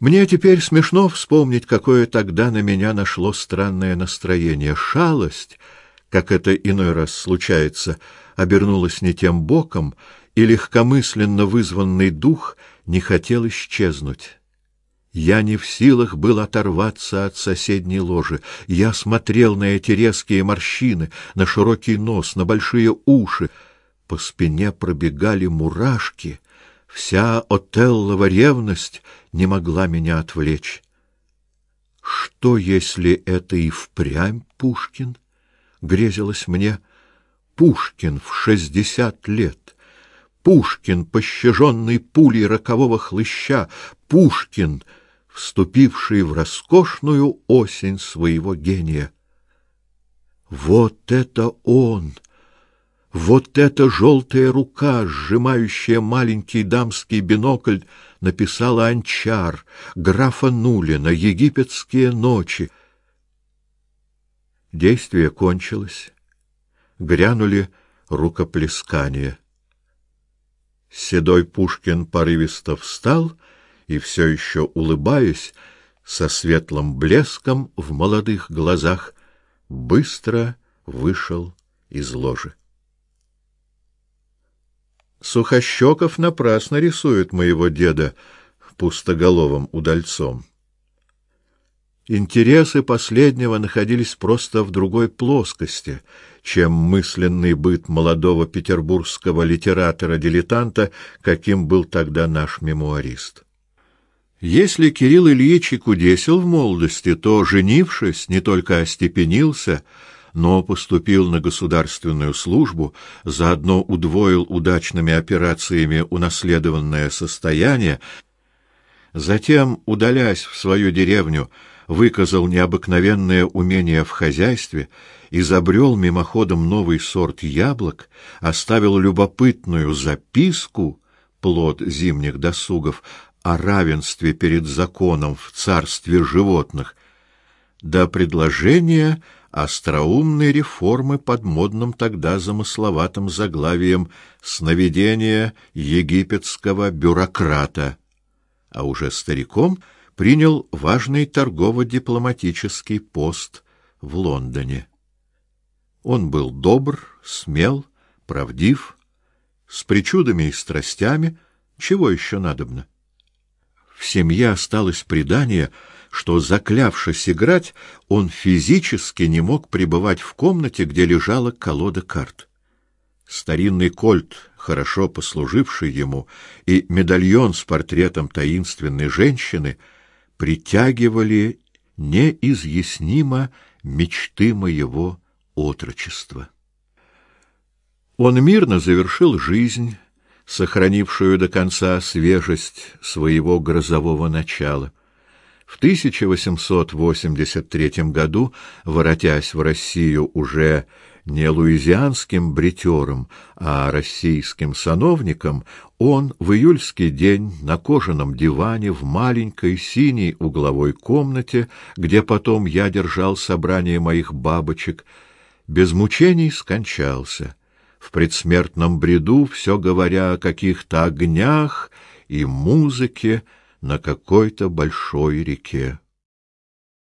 Мне теперь смешно вспомнить, какое тогда на меня нашло странное настроение. Шалость, как это иной раз случается, обернулась не тем боком, и легкомысленно вызванный дух не хотел исчезнуть. Я не в силах был оторваться от соседней ложи. Я смотрел на эти резкие морщины, на широкий нос, на большие уши. По спине пробегали мурашки. Вся Отеллова ревность не могла меня отвлечь. Что, если это и впрямь Пушкин? Грезилось мне. Пушкин в шестьдесят лет. Пушкин, пощаженный пулей рокового хлыща. Пушкин — вступивший в роскошную осень своего гения. Вот это он! Вот эта желтая рука, сжимающая маленький дамский бинокль, написала Анчар, графа Нулина, египетские ночи. Действие кончилось. Грянули рукоплескания. Седой Пушкин порывисто встал и все еще улыбаясь, со светлым блеском в молодых глазах, быстро вышел из ложи. Сухощеков напрасно рисует моего деда пустоголовым удальцом. Интересы последнего находились просто в другой плоскости, чем мысленный быт молодого петербургского литератора-дилетанта, каким был тогда наш мемуарист. Если Кирилл Ильич и кудесил в молодости, то, женившись, не только остепенился, но поступил на государственную службу, заодно удвоил удачными операциями унаследованное состояние, затем, удалясь в свою деревню, выказал необыкновенное умение в хозяйстве, изобрел мимоходом новый сорт яблок, оставил любопытную записку, плод зимних досугов, о равенстве перед законом в царстве животных, до предложения остроумной реформы под модным тогда замысловатым заглавием «Сновидение египетского бюрократа», а уже стариком принял важный торгово-дипломатический пост в Лондоне. Он был добр, смел, правдив, с причудами и страстями, чего еще надобно? В семье осталось предание, что, заклявшись играть, он физически не мог пребывать в комнате, где лежала колода карт. Старинный кольт, хорошо послуживший ему, и медальон с портретом таинственной женщины притягивали неизъяснимо мечты моего отрочества. Он мирно завершил жизнь, сохранившую до конца свежесть своего грозового начала. В 1883 году, воротясь в Россию уже не луизианским бритером, а российским сановником, он в июльский день на кожаном диване в маленькой синей угловой комнате, где потом я держал собрание моих бабочек, без мучений скончался. В предсмертном бреду, все говоря о каких-то огнях и музыке на какой-то большой реке.